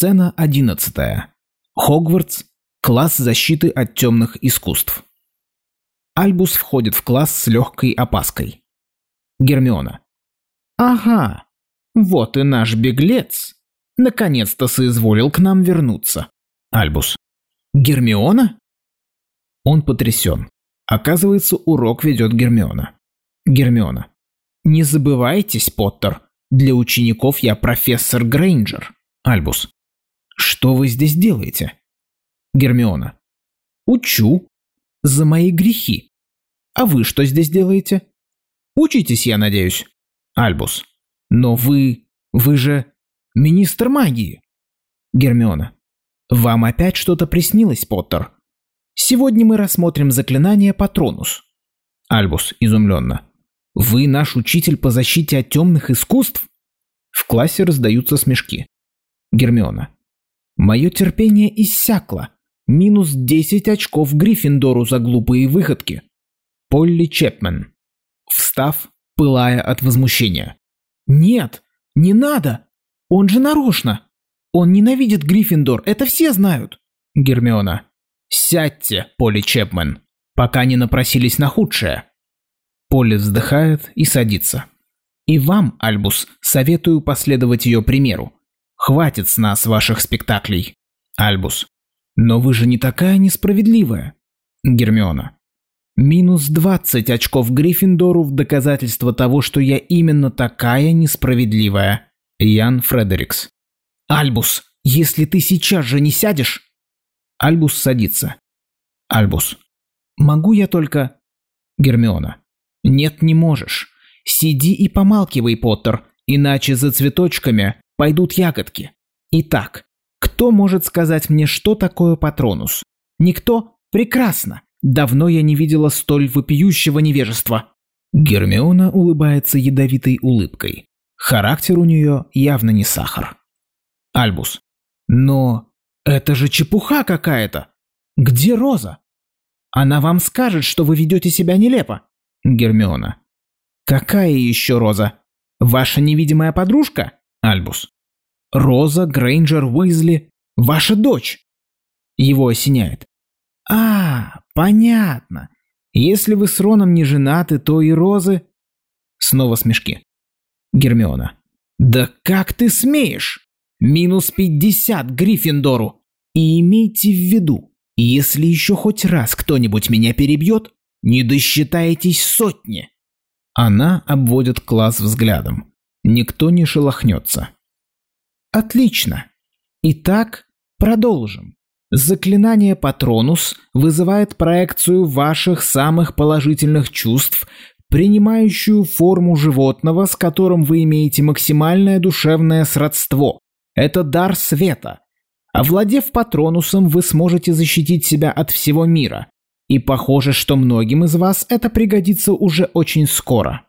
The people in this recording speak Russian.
Сцена одиннадцатая. Хогвартс. Класс защиты от темных искусств. Альбус входит в класс с легкой опаской. Гермиона. «Ага, вот и наш беглец. Наконец-то соизволил к нам вернуться». Альбус. «Гермиона?» Он потрясен. Оказывается, урок ведет Гермиона. Гермиона. «Не забывайтесь, Поттер. Для учеников я профессор Грейнджер». Альбус. «Что вы здесь делаете?» Гермиона. «Учу. За мои грехи. А вы что здесь делаете?» «Учитесь, я надеюсь». Альбус. «Но вы... вы же... министр магии». Гермиона. «Вам опять что-то приснилось, Поттер? Сегодня мы рассмотрим заклинание Патронус». Альбус изумленно. «Вы наш учитель по защите от темных искусств?» В классе раздаются смешки. Гермиона. «Мое терпение иссякло. Минус 10 очков Гриффиндору за глупые выходки». Полли Чепмен. Встав, пылая от возмущения. «Нет, не надо! Он же нарочно! Он ненавидит Гриффиндор, это все знают!» Гермиона. «Сядьте, Полли Чепмен, пока не напросились на худшее!» Полли вздыхает и садится. И вам, Альбус, советую последовать ее примеру. Хватит с нас ваших спектаклей. Альбус. Но вы же не такая несправедливая. Гермиона. Минус 20 очков Гриффиндору в доказательство того, что я именно такая несправедливая. Ян Фредерикс. Альбус, если ты сейчас же не сядешь... Альбус садится. Альбус. Могу я только... Гермиона. Нет, не можешь. Сиди и помалкивай, Поттер, иначе за цветочками пойдут ягодки. Итак, кто может сказать мне, что такое Патронус? Никто? Прекрасно. Давно я не видела столь вопиющего невежества. Гермиона улыбается ядовитой улыбкой. Характер у нее явно не сахар. Альбус. Но это же чепуха какая-то. Где Роза? Она вам скажет, что вы ведете себя нелепо. Гермиона. Какая еще Роза? Ваша невидимая подружка? Альбус. Роза Грейнджер Уизли, ваша дочь. Его осеняет. А, понятно. Если вы с Роном не женаты, то и Розы... Снова смешки. Гермиона. Да как ты смеешь? Минус пятьдесят Гриффиндору. И имейте в виду, если еще хоть раз кто-нибудь меня перебьет, не досчитаетесь сотни. Она обводит класс взглядом. Никто не шелохнется. Отлично. Итак, продолжим. Заклинание Патронус вызывает проекцию ваших самых положительных чувств, принимающую форму животного, с которым вы имеете максимальное душевное сродство. Это дар света. Овладев Патронусом, вы сможете защитить себя от всего мира, и похоже, что многим из вас это пригодится уже очень скоро.